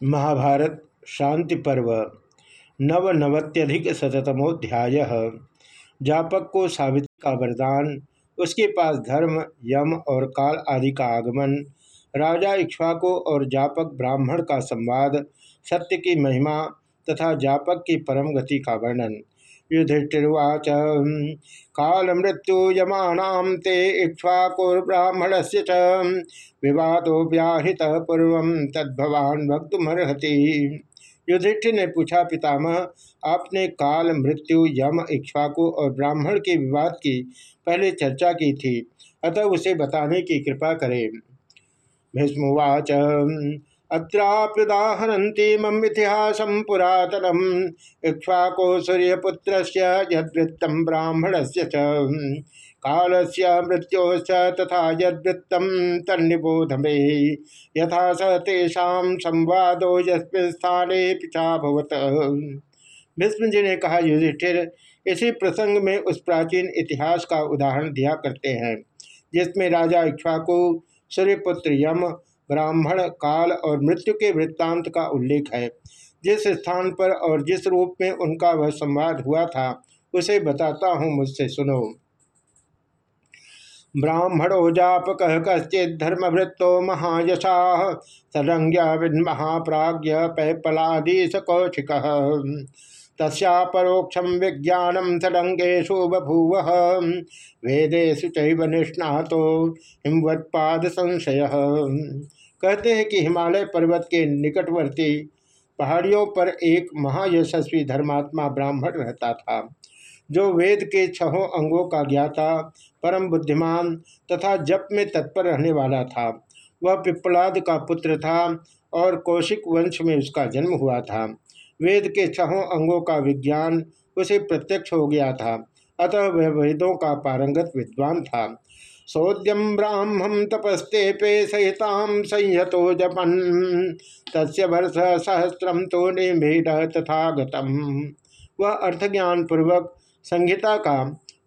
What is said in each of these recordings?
महाभारत शांति पर्व, नवनवत्यधिक शतमोध्याय जापक को सावित्री का वरदान, उसके पास धर्म, यम और काल आदि का आगमन, राजा इक्ष्वाको और जापक ब्राह्मण का संवाद, सत्य की महिमा तथा जापक की परम गति का वर्णन। युधिष्ठिर्वाच काल मृत्यु यमानाम ते इक्ष्वाकुर्ब्राह्मण से विवादो व्याहृत पूर्व तद्भवान भक्तुमर्हति युधिष्ठिर ने पूछा, पितामह, आपने काल मृत्यु यम इक्ष्वाकु और ब्राह्मण के विवाद की पहले चर्चा की थी, अतः उसे बताने की कृपा करें। भीष्मवाच अत्राप्युदाहरती मम पुरातनम इक्ष्वाको सूर्यपुत्र यदृत्तम ब्राह्मण से काल से मृत्यो तथा यदृत्तम तन्निबोध मे यथा स तेषा संवादो पिछाभवत ने कहा, युधिष्ठिर, इसी प्रसंग में उस प्राचीन इतिहास का उदाहरण दिया करते हैं, जिसमें राजा इक्ष्वाकु, सूर्यपुत्र यम ब्राह्मण काल और मृत्यु के वृत्तांत का उल्लेख है। जिस स्थान पर और जिस रूप में उनका वह संवाद हुआ था, उसे बताता हूँ मुझसे, सुनो। ब्राह्मणो जापक कश्चित धर्मभृतो महायशा सरंग्य महाप्राज्य पैपलाधीश कौशिक। तस्या परोक्षम विज्ञानम सडंगेशु बभूव वेदेशु चैव हिमवत्पाद संशय कहते हैं कि हिमालय पर्वत के निकटवर्ती पहाड़ियों पर एक महायशस्वी धर्मात्मा ब्राह्मण रहता था, जो वेद के छहों अंगों का ज्ञाता, परम बुद्धिमान तथा जप में तत्पर रहने वाला था। वह पिप्पलाद का पुत्र था और कौशिक वंश में उसका जन्म हुआ था। वेद के छहों अंगों का विज्ञान उसे प्रत्यक्ष हो गया था, अतः वह वेदों का पारंगत विद्वान था। सोद्यम ब्राह्मण तपस्ते पे सहिताम संयतो जपन। तस्य वर्ष सहस्रम तो निभेद तथा गतम। वह अर्थ ज्ञान पूर्वक संहिता का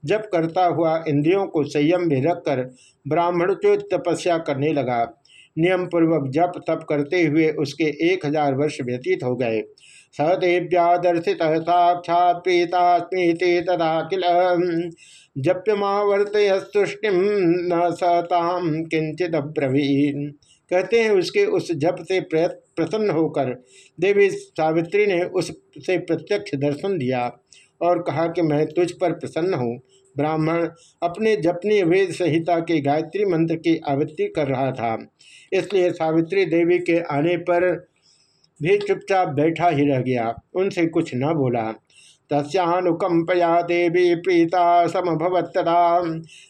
जप करता हुआ इंद्रियों को संयम में रखकर ब्राह्मणोचित तपस्या करने लगा। नियम पूर्वक जप तप करते हुए उसके एक हज़ार वर्ष व्यतीत हो गए। सदेव्यादर्शित साक्षात प्रीतास्मीति तदा किल जप्यमावर्तयस्तुष्टि न सताम किंचित ब्रवीन कहते हैं उसके उस जप से प्रसन्न होकर देवी सावित्री ने उससे प्रत्यक्ष दर्शन दिया और कहा कि मैं तुझ पर प्रसन्न हूँ। ब्राह्मण अपने जपनी वेद संहिता के गायत्री मंत्र की आवृत्ति कर रहा था। इसलिए सावित्री देवी के आने पर भी चुपचाप बैठा ही रह गया। उनसे कुछ न बोला। तस्नुकंपया देवी प्रीता समभवत्तदा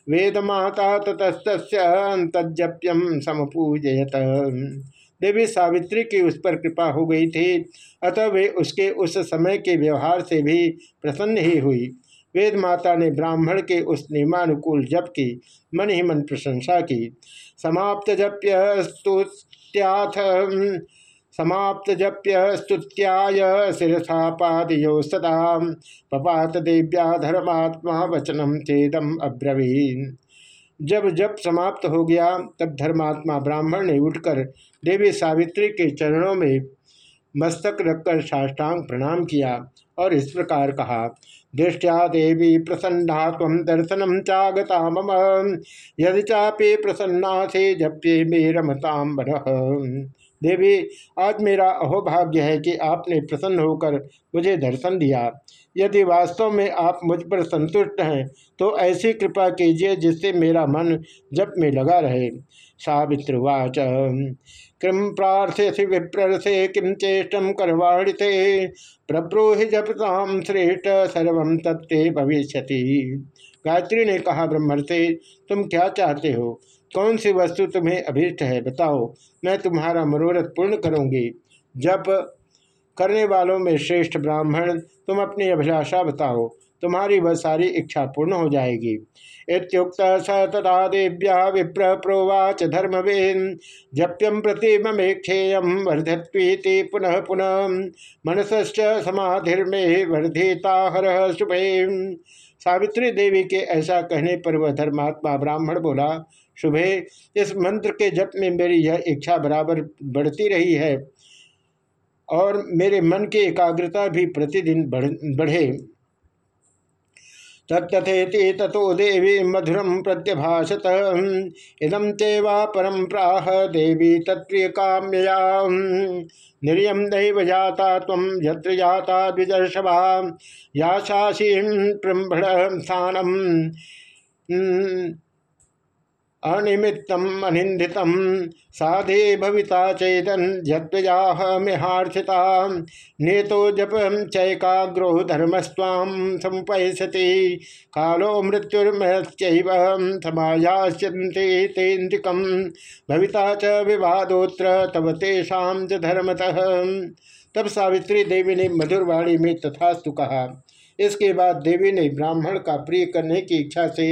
वेद माता ततस्तप्यम समपूजयत। देवी सावित्री की उस पर कृपा हो गई थी, अतः वे उसके उस समय के व्यवहार से भी प्रसन्न ही हुई। वेद माता ने ब्राह्मण के उस नियमानुकूल जप की, मन ही मन प्रशंसा की। समाप्त जप्य स्तुत्याथ समाप्त जप्य स्तुत्याय शिरसा पादयो सदा पपात देव्या धर्मात्मा वचनम चेदम अब्रवीन। जब जप समाप्त हो गया, तब धर्मात्मा ब्राह्मण ने उठकर देवी सावित्री के चरणों में मस्तक रखकर साष्टांग प्रणाम किया और इस प्रकार कहा, दृष्टिया देवी प्रसन्ना तम दर्शनम चागता मम। यदि चापे प्रसन्ना से जप्ये मे रमताम देवी, आज मेरा अहोभाग्य है कि आपने प्रसन्न होकर मुझे दर्शन दिया। यदि वास्तव में आप मुझ पर संतुष्ट हैं तो ऐसी कृपा कीजिए जिससे मेरा मन जप में लगा रहे। सावित्रवाच कृम प्रार्थ्यसि विप्रसे किम चेष्टम करवाणी थे प्रब्रूहि जपताम श्रेष्ठ सर्व तत्ते भविष्य गायत्री ने कहा ब्रह्मण से तुम क्या चाहते हो? कौन सी वस्तु तुम्हें अभीष्ट है, बताओ। मैं तुम्हारा मनोरथ पूर्ण करूँगी। जब करने वालों में श्रेष्ठ ब्राह्मण, तुम अपनी अभिलाषा बताओ। तुम्हारी वह सारी इच्छा पूर्ण हो जाएगी। इतुक्त स तथा देव्या विप्र प्रोवाच धर्मवेन जप्यम प्रति ममेक्षेयम वर्धत्वीति पुनः पुनः, मनसश्च समाधिर्मे वर्धिता हर सावित्री देवी के ऐसा कहने पर वह धर्मात्मा ब्राह्मण बोला शुभे। इस मंत्र के जप में मेरी यह इच्छा बराबर बढ़ती रही है और मेरे मन की एकाग्रता भी प्रतिदिन बढ़े तत्थेति तथो देवी मधुरम प्रत्यभाषत। इदम तेवा परम प्राह देवी तत्प्रिय काम्यया निर्यम दैव जाता तम यत्र जाता द्विजर्षभा। या शासी प्रभृ स्थानम। अनिमित्तम अनिंदितम साधे भविता चेतन यत्वजाहमिहार्थिता नेतो जप चैकाग्रो धर्मस्वाम समुपैसति कालो समायाश्चन्ते तेन्द्रिकम। भविता च विवादोत्र तब तेषा च धर्मतः। तब सावित्री देवी ने मधुरवाणी में तथास्तु कहा, इसके बाद देवी ने ब्राह्मण का प्रिय करने की इच्छा से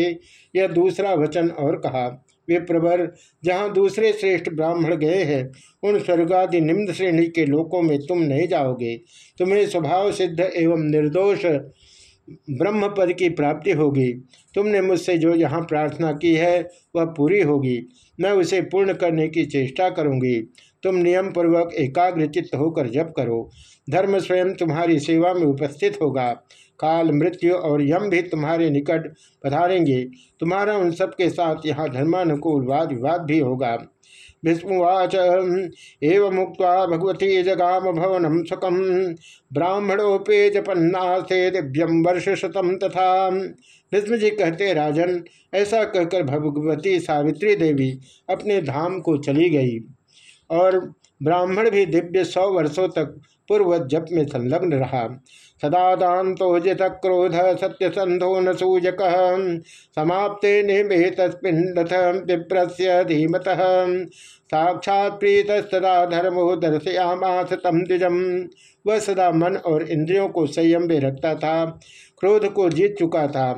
यह दूसरा वचन और कहा वे प्रवर जहाँ दूसरे श्रेष्ठ ब्राह्मण गए हैं, उन स्वर्गादि निम्न श्रेणी के लोकों में तुम नहीं जाओगे। तुम्हें स्वभाव सिद्ध एवं निर्दोष ब्रह्म पद की प्राप्ति होगी। तुमने मुझसे जो यहाँ प्रार्थना की है, वह पूरी होगी। मैं उसे पूर्ण करने की चेष्टा करूँगी। तुम नियम पूर्वक एकाग्र चित्त होकर जप करो। धर्म स्वयं तुम्हारी सेवा में उपस्थित होगा। काल, मृत्यु और यम भी तुम्हारे निकट पधारेंगे। तुम्हारा उन सब के साथ यहाँ धर्मानुकूल वाद विवाद भी होगा। विष्णुवाच, एवं मुक्त भगवती जगाम भवनम सुखम ब्राह्मणोपे जपन्नाथे दिव्यम वर्ष शतम तथा। भीष्म जी कहते, राजन, ऐसा कहकर भगवती सावित्री देवी अपने धाम को चली गई। और ब्राह्मण भी दिव्य सौ वर्षों तक पूर्व जप में संलग्न रहा। सदा दातो क्रोध सत्य संधो न सूजक, समाप्ते निमेतस्पिंडथ विप्रस्य धीमत। साक्षात प्रीत सदा धर्मो दर्शयामास तम द्विजम। वह सदा मन और इंद्रियों को संयम में रखता था, क्रोध को जीत चुका था,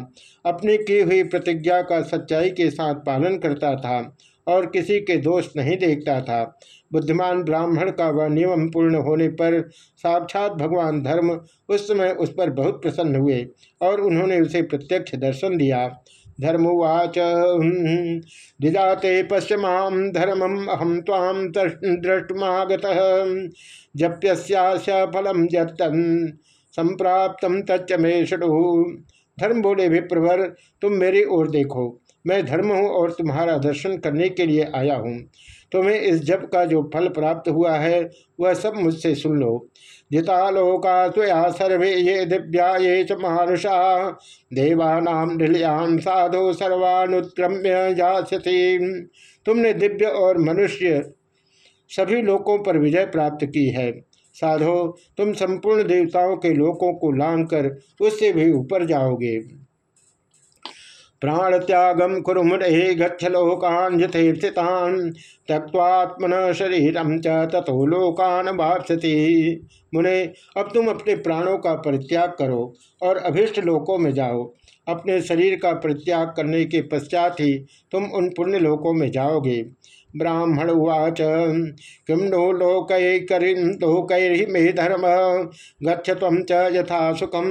अपनी की हुई प्रतिज्ञा का सच्चाई के साथ पालन करता था और किसी के दोष नहीं देखता था। बुद्धिमान ब्राह्मण का वह नियम पूर्ण होने पर साक्षात भगवान धर्म उस समय उस पर बहुत प्रसन्न हुए और उन्होंने उसे प्रत्यक्ष दर्शन दिया। धर्मवाच दिजाते पश्चिमा धर्मम अहम ताम दृष्टमागत जप्यस्या फलम जतन संप्राप्त तच्च मे धर्म बोले विप्रवर तुम मेरी ओर देखो। मैं धर्म हूँ और तुम्हारा दर्शन करने के लिए आया हूँ। तुम्हें इस जप का जो फल प्राप्त हुआ है, वह सब मुझसे सुन लो। जिता लोका स्वया सर्वे ये दिव्या ये च महानुषा देवानाम निलयान साधो सर्वानुक्रम्य जासती तुमने दिव्य और मनुष्य सभी लोकों पर विजय प्राप्त की है। साधो, तुम संपूर्ण देवताओं के लोकों को लांग कर उससे भी ऊपर जाओगे। प्राण त्यागम कुरुमुरे गच्छ लोकान यथेतान त्यक्वात्मन शरीरम च तथो लोकान वापसती मुने, अब तुम अपने प्राणों का परित्याग करो और अभिष्ट लोकों में जाओ। अपने शरीर का परित्याग करने के पश्चात ही तुम उन पुण्य लोकों में जाओगे। ब्राह्मण उवाच। किम नो लोकैकैर्हि मे धर्म गच्छ तम च यथा सुखम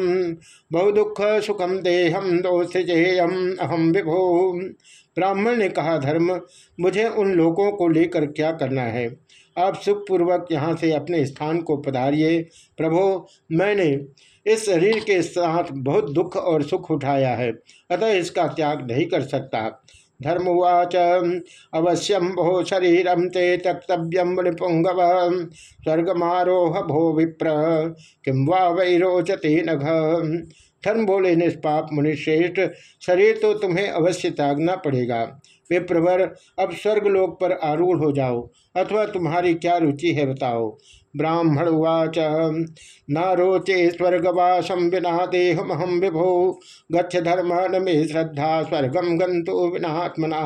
बहुदुख सुखम देहम दोषेयम अहम विभो। ब्राह्मण ने कहा, धर्म, मुझे उन लोगों को लेकर क्या करना है? आप सुखपूर्वक यहाँ से अपने स्थान को पधारिए। प्रभो, मैंने इस शरीर के साथ बहुत दुख और सुख उठाया है, अतः इसका त्याग नहीं कर सकता। धर्मवाच। अवश्यम भो शरीरम ते त्यक्तव्यम निपुंगव स्वर्गमारोह भो विप्र। किम वा वै रोचते नघ। धर्म बोले निष्पाप मुनिश्रेष्ठ, शरीर तो तुम्हें अवश्य त्यागना पड़ेगा। विप्रवर, अब स्वर्गलोक पर आरूढ़ हो जाओ, अथवा तुम्हारी क्या रुचि है बताओ। ब्राह्मण उवाच न रोचे स्वर्गवासम बिना देहमहम विभो। गच्छ धर्म न मे श्रद्धा स्वर्गम गंतो बिनात्मना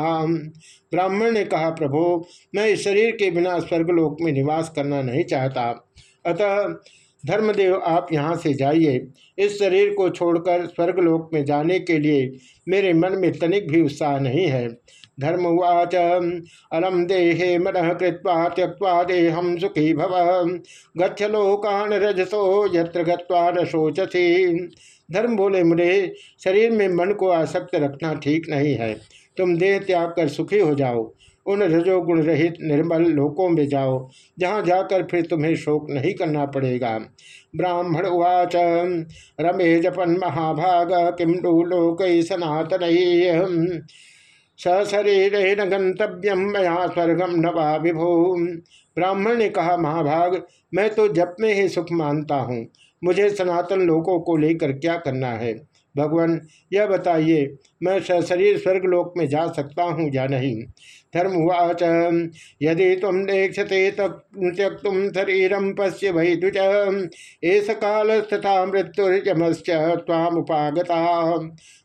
ब्राह्मण ने कहा, प्रभो, मैं इस शरीर के बिना स्वर्गलोक में निवास करना नहीं चाहता। अतः धर्मदेव, आप यहाँ से जाइए। इस शरीर को छोड़कर स्वर्गलोक में जाने के लिए मेरे मन में तनिक भी उत्साह नहीं है। धर्मवाच। अलम देहे मन कृत्वा त्यक्वा देहम सुखी भव। गच्छ लोकान रजसो, यत्र गत्वा न शोचसी। धर्म बोले मुझे शरीर में मन को आसक्त रखना ठीक नहीं है। तुम देह त्याग कर सुखी हो जाओ। उन रजोगुण रहित निर्मल लोकों में जाओ, जहाँ जाकर फिर तुम्हें शोक नहीं करना पड़ेगा। ब्राह्मण उवाच। रमे जपन महाभाग किम लोक सनातन। सशरीर गंतव्यम मया स्वर्गम नवा विभो। ब्राह्मण ने कहा, महाभाग, मैं तो जप में ही सुख मानता हूँ। मुझे सनातन लोकों को लेकर क्या करना है? भगवान, यह बताइए, मैं सशरीर स्वर्गलोक में जा सकता हूँ या नहीं? धर्म धर्मवाच, यदि तुम देक्षते त्यक तुम शरीरम पश्य वही द्विज एस काल तथा मृत्युर्जमश्च तामुपागता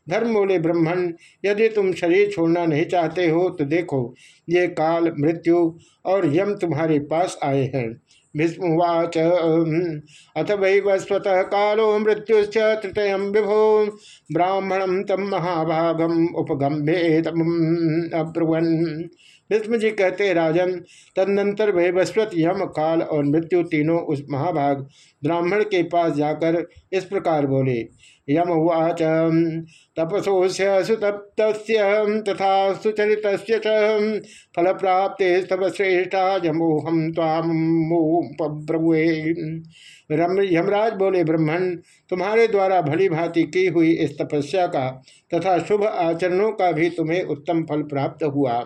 धर्म बोले ब्रह्मण यदि तुम शरीर छोड़ना नहीं चाहते हो तो देखो, ये काल मृत्यु और यम तुम्हारे पास आए हैं। भीष्मवाच अथ वैवस्वत कालो मृत्युश्च तृतय विभो ब्राह्मणम तम महाभागम उपगम्भे तम अब्रुवन। भीष्म जी कहते राजन, तदनंतर वे वैवस्वत यम, काल और मृत्यु तीनों उस महाभाग ब्राह्मण के पास जाकर इस प्रकार बोले, यम उवाच तपसोस्य सुतप्त तथा सुचरित फल प्राप्ते तब श्रेष्ठा यमोहम तामुए यमराज बोले, ब्रह्मण, तुम्हारे द्वारा भली भांति की हुई इस तपस्या का तथा शुभ आचरणों का भी तुम्हें उत्तम फल प्राप्त हुआ।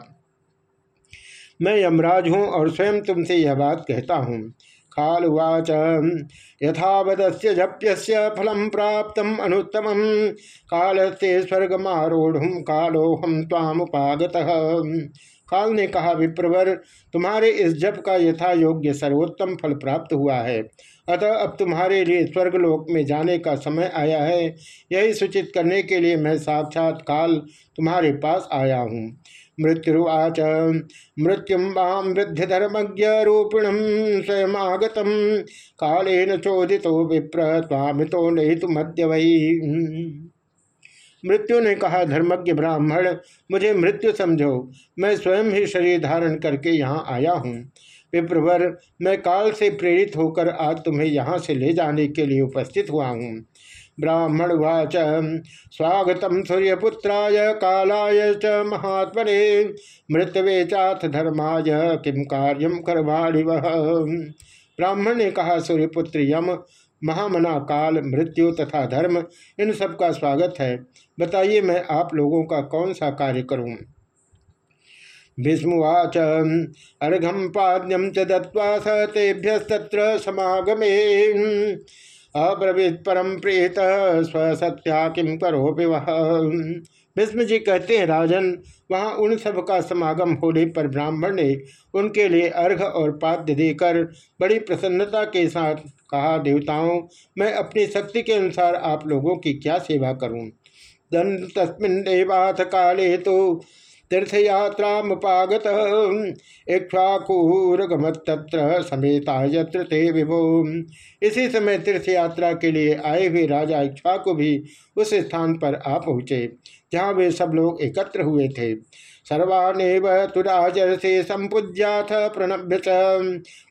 मैं यमराज हूँ और स्वयं तुमसे यह बात कहता हूँ। खालुवाच यथावदस्य जप्यस्य फलम प्राप्त अनुत्तम काल से स्वर्गमारूढ़ कालोहम तामुपागत काल ने कहा, विप्रवर, तुम्हारे इस जप का यथा योग्य सर्वोत्तम फल प्राप्त हुआ है। अतः अब तुम्हारे लिए स्वर्गलोक में जाने का समय आया है। यही सूचित करने के लिए मैं साक्षात काल तुम्हारे पास आया हूँ। मृत्युवाच मृत्युम वाम वृद्धि रूपिणम स्वयंगत कालेन चोदितो विप्र, स्वामितो नहीं तुम मध्य वही मृत्यु ने कहा, धर्मज्ञ ब्राह्मण, मुझे मृत्यु समझो। मैं स्वयं ही शरीर धारण करके यहाँ आया हूँ। विप्रवर, मैं काल से प्रेरित होकर आज तुम्हें यहाँ से ले जाने के लिए उपस्थित हुआ हूँ। ब्राह्मण वाच स्वागत सूर्यपुत्राय, कालाय च महात्मने। मृतवे चाथ धर्माय किम कार्यम करवाणि ब्राह्मण ने कहा, सूर्यपुत्र, यम महामना काल, मृत्यु तथा धर्म, इन सब का स्वागत है। बताइए मैं आप लोगों का कौन सा कार्य करूँ? भीष्मवाच अर्घम पाद्यम च दत्वा स समागमे। अब्रवीत परम प्रेत, स्वसत्या किम करो विवाह भीष्म जी कहते हैं, राजन, वहाँ उन सब का समागम होने पर ब्राह्मण ने उनके लिए अर्घ और पाद्य देकर बड़ी प्रसन्नता के साथ कहा, देवताओं, मैं अपनी शक्ति के अनुसार आप लोगों की क्या सेवा करूँ? तस्मिन देवाथ काले तो तीर्थयात्रा मुगत इक्ष्वाकूरगमत्र समेता यत्र ते विभो। इसी समय तीर्थयात्रा के लिए आए हुए राजा इक्ष्वाकु भी उस स्थान पर आ पहुँचे, जहाँ वे सब लोग एकत्र हुए थे। सर्वानेव तुराजरसे संपूज्याथ प्रणभ्य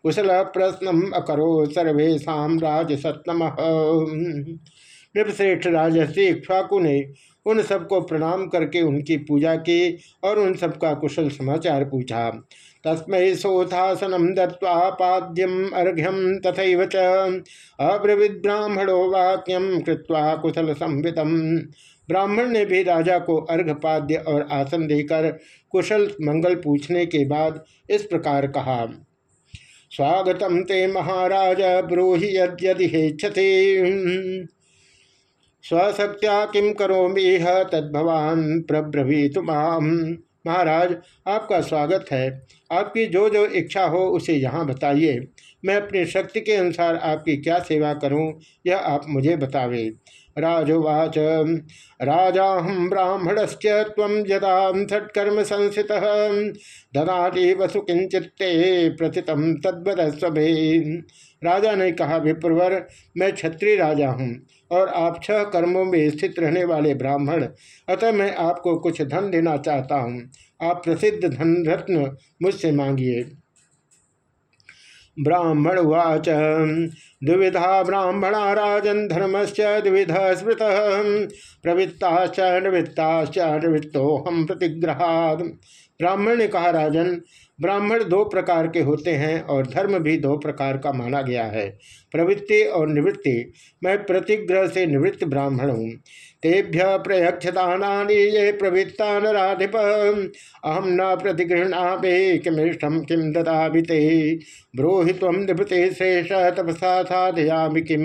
कुशल प्रश्न अकरो सर्वेशा राजसत्तम। नृपश्रेष्ठ राजसी इक्ष्वाकु ने उन सबको प्रणाम करके उनकी पूजा की और उन सबका कुशल समाचार पूछा। तस्मै सोथासनम दत्वा पाद्यम अर्घ्यम तथा च। अब्रविद ब्राह्मणो वाक्यम कृत्वा कुशल संवितम। ब्राह्मण ने भी राजा को अर्घपाद्य और आसन देकर कुशल मंगल पूछने के बाद इस प्रकार कहा स्वागतम ते महाराज, ब्रूहि यदि हेक्षते स्वशक्त्या किम करो मेह तद्भवान प्रब्रवीतु महाराज, आपका स्वागत है। आपकी जो जो इच्छा हो उसे यहाँ बताइए। मैं अपनी शक्ति के अनुसार आपकी क्या सेवा करूँ, यह आप मुझे बतावे। राजोवाच राजाहम ब्राह्मणश्च तम यदा सत्कर्म संस्थित ददाति वसु किंचित्ते प्रथितम तद्वदस्वे राजा ने कहा, विप्रवर, मैं क्षत्रिय राजा हूँ। और आप छह कर्मों में स्थित रहने वाले ब्राह्मण, अतः मैं आपको कुछ धन देना चाहता हूँ। आप प्रसिद्ध धन रत्न मुझसे मांगिए। ब्राह्मण वाच द्विविधा ब्राह्मणा राजन धर्मश्च द्विविध स्मृत, प्रवृत्ताश्च निवृत्ताश्च निवृत्तोहम प्रतिग्रहाद ब्राह्मण ने कहा, राजन ब्राह्मण दो प्रकार के होते हैं और धर्म भी दो प्रकार का माना गया है। प्रवृत्ति और निवृत्ति। मैं प्रतिग्रह से निवृत्त ब्राह्मण हूँ। तेभ्य प्रयक्षदानी ये प्रवृत्ता नाधिप अहम न प्रतिगृहणा किमिष्टम किम ददा ब्रोहि तम निभृते श्रेष्ठ तपसा साधयामि किम?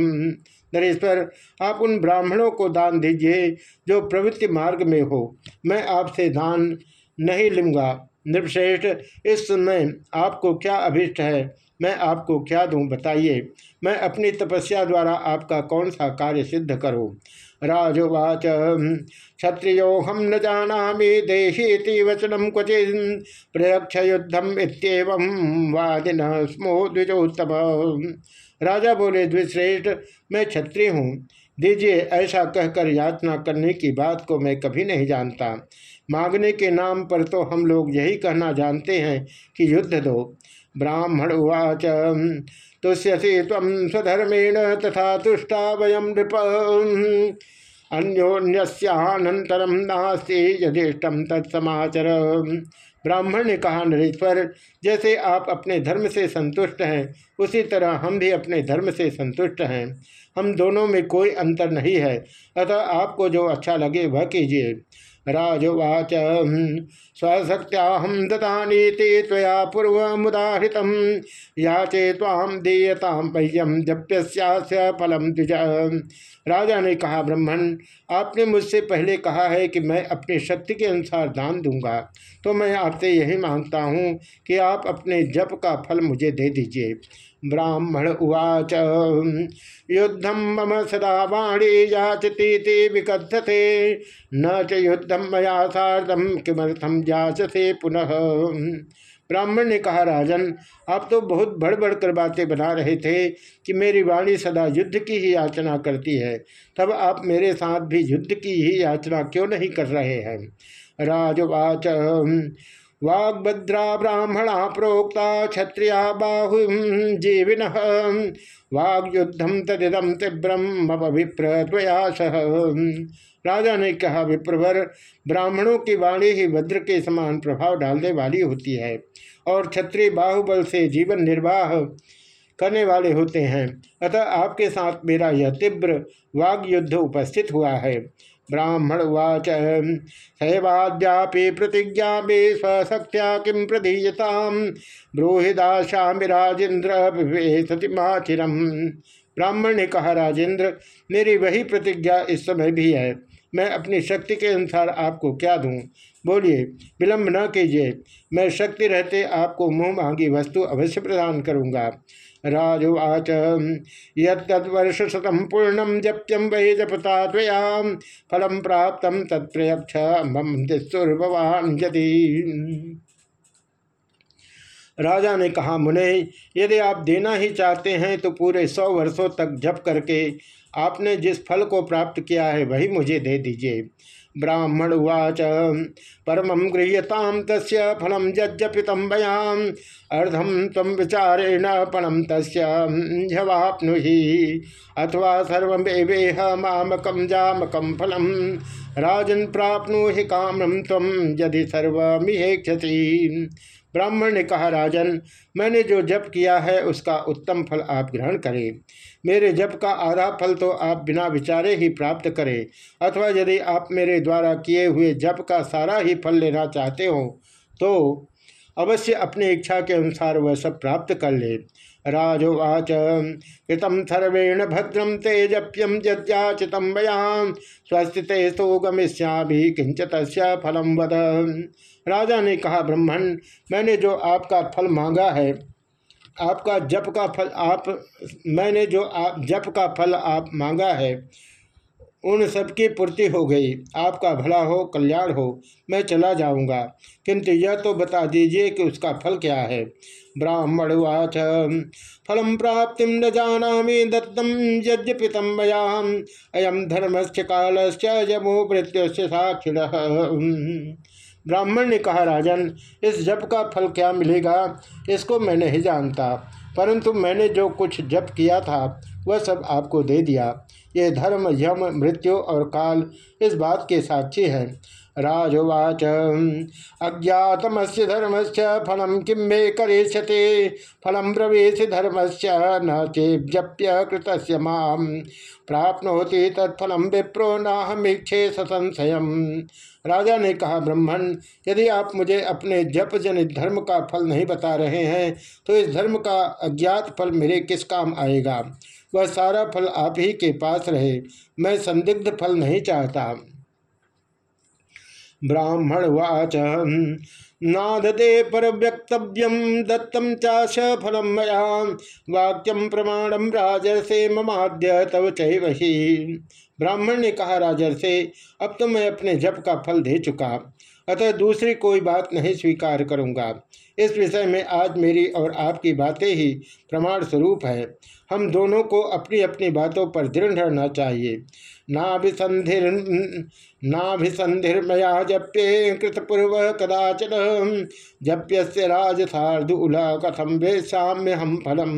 नरेश्वर, आप उन ब्राह्मणों को दान दीजिए जो प्रवृत्ति मार्ग में हो। मैं आपसे दान नहीं लूँगा। निर्वश्रेष्ठ इस समय आपको क्या अभिष्ट है? मैं आपको क्या दूँ बताइए। मैं अपनी तपस्या द्वारा आपका कौन सा कार्य सिद्ध करूँ? राजवाच क्षत्रियो, हम न जाना देशी वचनम क्वचि प्रयक्ष युद्धम इतम वादिन स्मो द्विजोत्तम। राजा बोले, द्विश्रेष्ठ, मैं क्षत्रिय हूँ। दीजिए ऐसा कहकर याचना करने की बात को मैं कभी नहीं जानता। मांगने के नाम पर तो हम लोग यही कहना जानते हैं कि युद्ध दो। ब्राह्मण उवाच, तुष्यसी तम स्वधर्मेण तथा तुष्टा वयम नृप। अन्योन्यस्यानंतरम नास्ति यदिष्टम तत्समाचर। ब्राह्मण ने कहा, नरेश्वर, जैसे आप अपने धर्म से संतुष्ट हैं, उसी तरह हम भी अपने धर्म से संतुष्ट हैं। हम दोनों में कोई अंतर नहीं है। अतः आपको जो अच्छा लगे वह कीजिए। राजवाच स्वशक्त्याहम दतानीति तया पूर्व मुदाहृत याचे ताम दीयताम पह्यम जप्य फलम द्विज। राजा ने कहा ब्राह्मण आपने मुझसे पहले कहा है कि मैं अपनी शक्ति के अनुसार दान दूँगा। तो मैं आपसे यही माँगता हूँ कि आप अपने जप का फल मुझे दे दीजिए। ब्राह्मण उवाच। युद्धम मम सदा वाणी याचती विकथते। न च युद्धम मया साधम किमर्थम जाचसे पुनः। ब्राह्मण ने कहा, राजन, आप तो बहुत बढ़ कर बातें बना रहे थे कि मेरी वाणी सदा युद्ध की ही याचना करती है। तब आप मेरे साथ भी युद्ध की ही याचना क्यों नहीं कर रहे हैं? राजवाच। वाग्भद्रा ब्राह्मणा प्रोक्ता क्षत्रिया बाहु जीविन। वाग्युद्धम तदिदम तीव्रम सह। राजा ने कहा, विप्रवर, ब्राह्मणों की वाणी ही वज्र के समान प्रभाव डालने वाली होती है और क्षत्रिय बाहुबल से जीवन निर्वाह करने वाले होते हैं। अतः आपके साथ मेरा यह तीव्र वाग युद्ध उपस्थित हुआ है। ब्राह्मण उवाच शैवाद्यापि प्रतिज्ञा मे स्वशक्त्या किं प्रधीयता ब्रूहिदाशामि राजेन्द्र माचिरम। ब्राह्मण ने कहा राजेंद्र मेरी वही प्रतिज्ञा इस समय भी है। मैं अपनी शक्ति के अनुसार आपको क्या दूँ? बोलिए, विलंब न कीजिए। मैं शक्ति रहते आपको मुँह मांगी वस्तु अवश्य प्रदान करूँगा। राजुवाच। यदर्ष शतम पूर्णम जप्यम वही जपता तया फलम प्राप्त तत्प्रयक्ष मम यदि। राजा ने कहा, मुने, यदि आप देना ही चाहते हैं तो पूरे सौ वर्षों तक जप करके आपने जिस फल को प्राप्त किया है, वही मुझे दे दीजिए। ब्राह्मण उवाच परम गृह्यताम तस् फलम जज्जपितम बयाम अर्धम तम विचारेण परम तस्वाप्नु अथवा सर्वेह मामकम जामकम फलम राजन प्राप्नु ही तम यदि सर्वमिहेक्षति। ब्राह्मण ने कहा, राजन, मैंने जो जप किया है, उसका उत्तम फल आप ग्रहण करें। मेरे जप का आधा फल तो आप बिना विचारे ही प्राप्त करें। अथवा यदि आप मेरे द्वारा किए हुए जप का सारा ही फल लेना चाहते हो तो अवश्य अपनी इच्छा के अनुसार वह सब प्राप्त कर ले। राजोवाच कृतम सर्वेण भद्रम ते जप्यम जज्ञाचितम बयाम स्वस्थित तो गमिष्या भी किंचित फलम वद। राजा ने कहा ब्रह्मण मैंने जो आपका फल मांगा है आपका जप का फल आप, मैंने जो आप, जप का फल आप मांगा है, उन सबकी पूर्ति हो गई। आपका भला हो, कल्याण हो, मैं चला जाऊँगा। किंतु यह तो बता दीजिए कि उसका फल क्या है। ब्राह्मण वाच फलम प्राप्ति न जाना दत्तम यज्ञपितम मयाम अयम धर्मस्य कालश्च यमो मृत्यु साक्षिण। ब्राह्मण ने कहा, राजन, इस जप का फल क्या मिलेगा? इसको मैं नहीं जानता, परंतु मैंने जो कुछ जप किया था, वह सब आपको दे दिया। ये धर्म, यम, मृत्यु और काल इस बात के साक्षी हैं। राजवाच। अज्ञातम से धर्म से फलम किम मे करेशते फलम प्रवेश धर्म से न चेप्य कृत माम। प्राप्नोति तत्फलम विप्रो नाहमीक्षे संशय राजा ने कहा, ब्राह्मण, यदि आप मुझे अपने जप जनित धर्म का फल नहीं बता रहे हैं तो इस धर्म का अज्ञात फल मेरे किस काम आएगा? वह सारा फल आप ही के पास रहे। मैं संदिग्ध फल नहीं चाहता। ब्राह्मण वाच नादते पर व्यक्तव्यम दत्तम चाश फलम मया। वाक्यम प्रमाणम राजर्षे ममाद्य तव चही ब्राह्मण ने कहा, राजर्षे, अब तो मैं अपने जप का फल दे चुका। अतः दूसरी कोई बात नहीं स्वीकार करूँगा। इस विषय में आज मेरी और आपकी बातें ही प्रमाण स्वरूप है। हम दोनों को अपनी अपनी बातों पर दृढ़ रहना चाहिए। नाभिसंधिर नाभिसंधिर्मया जप्ये कृतपूर्व कदाचन। जप्य से राजसार्दूला कथम वे साम्य हम फलम।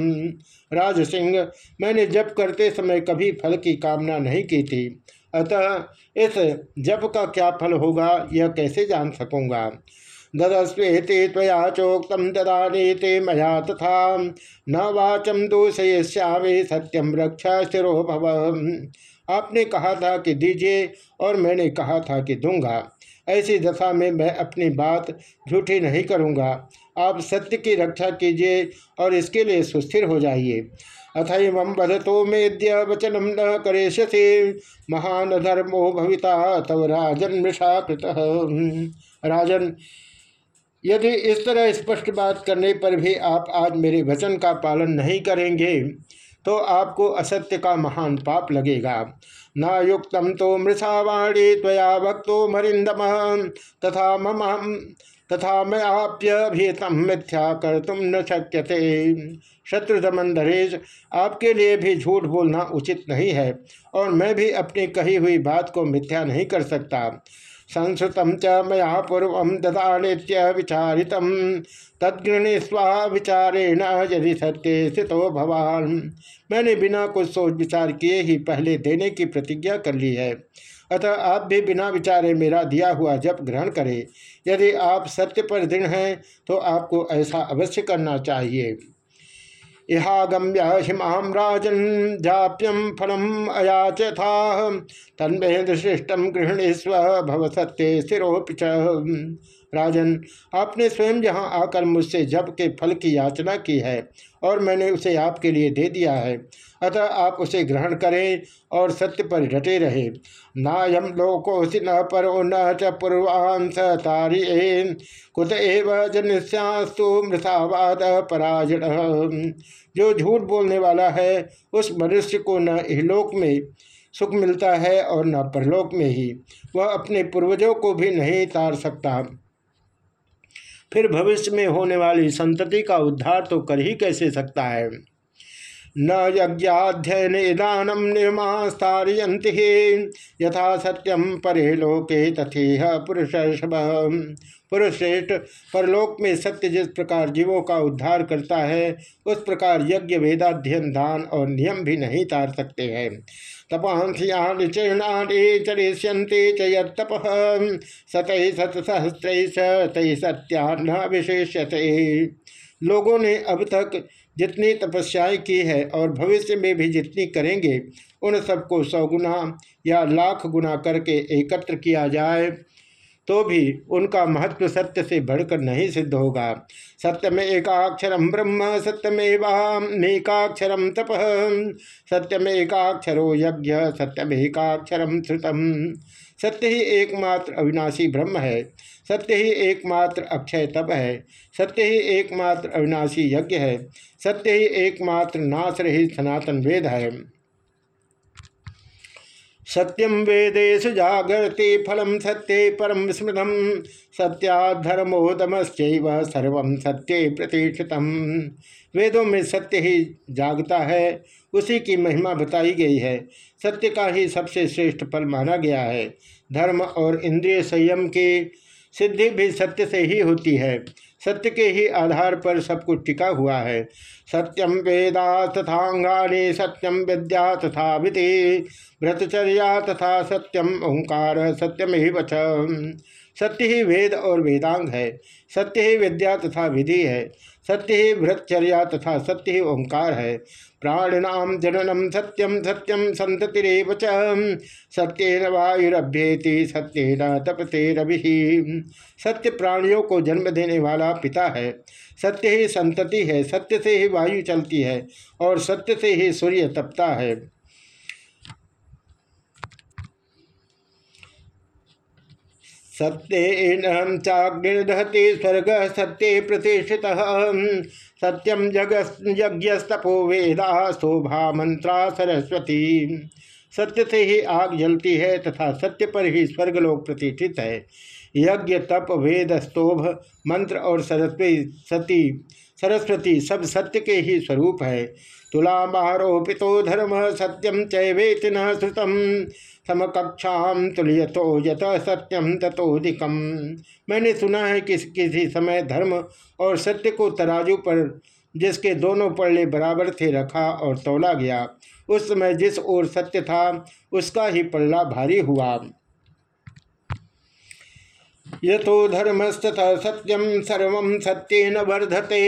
राज सिंह मैंने जप करते समय कभी फल की कामना नहीं की थी। अतः इस जप का क्या फल होगा, यह कैसे जान सकूँगा? ददस्वेति त्वया चोक्तम ददानीते मया तथा। न वाचम दूषयश्यावे सत्यम रक्षा स्थिरो भव आपने कहा था कि दीजिए और मैंने कहा था कि दूँगा। ऐसी दशा में मैं अपनी बात झूठी नहीं करूँगा। आप सत्य की रक्षा कीजिए और इसके लिए सुस्थिर हो जाइए। अथव बधतो मेद्य वचनम न करेशसे महान धर्मो भविता तव राजन मृषाकृत राजन, यदि इस तरह स्पष्ट बात करने पर भी आप आज मेरे वचन का पालन नहीं करेंगे तो आपको असत्य का महान पाप लगेगा। न युक्त तो मृषावाणी त्वया भक्तो मरिंदम तथा मम तथा मैं आप्यभितम मिथ्या कर तुम न शक्यते। शत्रुदमन धरेश आपके लिए भी झूठ बोलना उचित नहीं है, और मैं भी अपनी कही हुई बात को मिथ्या नहीं कर सकता। संस्कृत च मया पूर्व ददानित्य विचारित। तद्गृणी विचारेण यदि सत्य स्थितो भवान। मैंने बिना कुछ सोच विचार किए ही पहले देने की प्रतिज्ञा कर ली है। अतः आप भी बिना विचारे मेरा दिया हुआ जप ग्रहण करें। यदि आप सत्य पर दृढ़ हैं तो आपको ऐसा अवश्य करना चाहिए। इहागम्य हिमाम राजन जाप्यम फलम अयाच था तन्मेन्द्र श्रेष्ठम गृहणेस्व भव सत्य सिरोपिच राजन, आपने स्वयं यहाँ आकर मुझसे जप के फल की याचना की है। और मैंने उसे आपके लिए दे दिया है। अतः आप उसे ग्रहण करें और सत्य पर डटे रहे। नायम लोकोसि न परो न च तारी कुत एव जनिष्यास्तु मृषावाद पराजण जो झूठ बोलने वाला है, उस मनुष्य को न इहलोक में सुख मिलता है और न परलोक में ही। वह अपने पूर्वजों को भी नहीं तार सकता। फिर भविष्य में होने वाली संतति का उद्धार तो कर ही कैसे सकता है? न यज्ञाध्ययन इदानम निर्मास्तारयंति यथा सत्यम परे लोके तथेह पुरुष पुरुष श्रेष्ठ परलोक में सत्य जिस प्रकार जीवों का उद्धार करता है, उस प्रकार यज्ञ, वेदाध्ययन, दान और नियम भी नहीं तार सकते हैं। तपांसियानि चरणानि चरिष्यन्ते च सतै सतसहस्रै तै सत्यान्न विशेष्यते लोगों ने अब तक जितनी तपस्याएँ की है और भविष्य में भी जितनी करेंगे, उन सबको सौ गुना या लाख गुना करके एकत्र किया जाए तो भी उनका महत्व सत्य से बढ़कर नहीं सिद्ध होगा। सत्य में एकाक्षरम ब्रह्म सत्य में एकाक्षरम तप सत्य में एकाक्षरो यज्ञ सत्य में एकाक्षरम श्रुतम। सत्य ही एकमात्र अविनाशी ब्रह्म है, सत्य ही एकमात्र अक्षय तप है, सत्य ही एकमात्र अविनाशी यज्ञ है, सत्य ही एकमात्र नाश रहित सनातन वेद है। सत्यम वेदेश जागृति फलम सत्य परम स्मृतम सत्याधर्मोदमश्चैव सर्व सत्य प्रतिष्ठित। वेदों में सत्य ही जागता है उसी की महिमा बताई गई है। सत्य का ही सबसे श्रेष्ठ फल माना गया है। धर्म और इंद्रिय संयम की सिद्धि भी सत्य से ही होती है। सत्य के ही आधार पर सब कुछ टिका हुआ है। सत्यम वेदा तथा तथांगाने सत्यम विद्या तथा विधि, व्रतचर्या तथा सत्यम ओंकार सत्यम ही वच सत्य ही वेद और वेदांग है। सत्य ही विद्या तथा विधि है। सत्य ही भ्रतचर्या तथा सत्य ही ओंकार है। प्राणिनाम जननम सत्यम सत्यम संततिरव च। सत्य वायुरभ्येति सत्य न तपते रवि। सत्य प्राणियों को जन्म देने वाला पिता है। सत्य ही संतति है, सत्य से ही वायु चलती है और सत्य से ही सूर्य तपता है। सत्येन चाग्निर्दहति स्वर्ग सत्य प्रतिष्ठित। सत्यम जग यज्ञस्तपो वेदा शोभा मंत्रा सरस्वती। सत्य से ही आग जलती है तथा सत्य पर ही स्वर्गलोक प्रतिष्ठित है। यज्ञ, तप, वेद स्तोभ मंत्र और सरस्वती, सती, सरस्वती सब सत्य के ही स्वरूप है। तुलामारोपितो धर्म सत्यम चैवेति न श्रुतम। समकक्षा तुल्यतो यत सत्यम तथोधिकम मैंने सुना है कि किसी समय धर्म और सत्य को तराजू पर, जिसके दोनों पल्ले बराबर थे, रखा और तोला गया। उस समय जिस ओर सत्य था, उसका ही पल्ला भारी हुआ। यथो धर्मस्तथा सत्यम सर्व सत्यन वर्धते।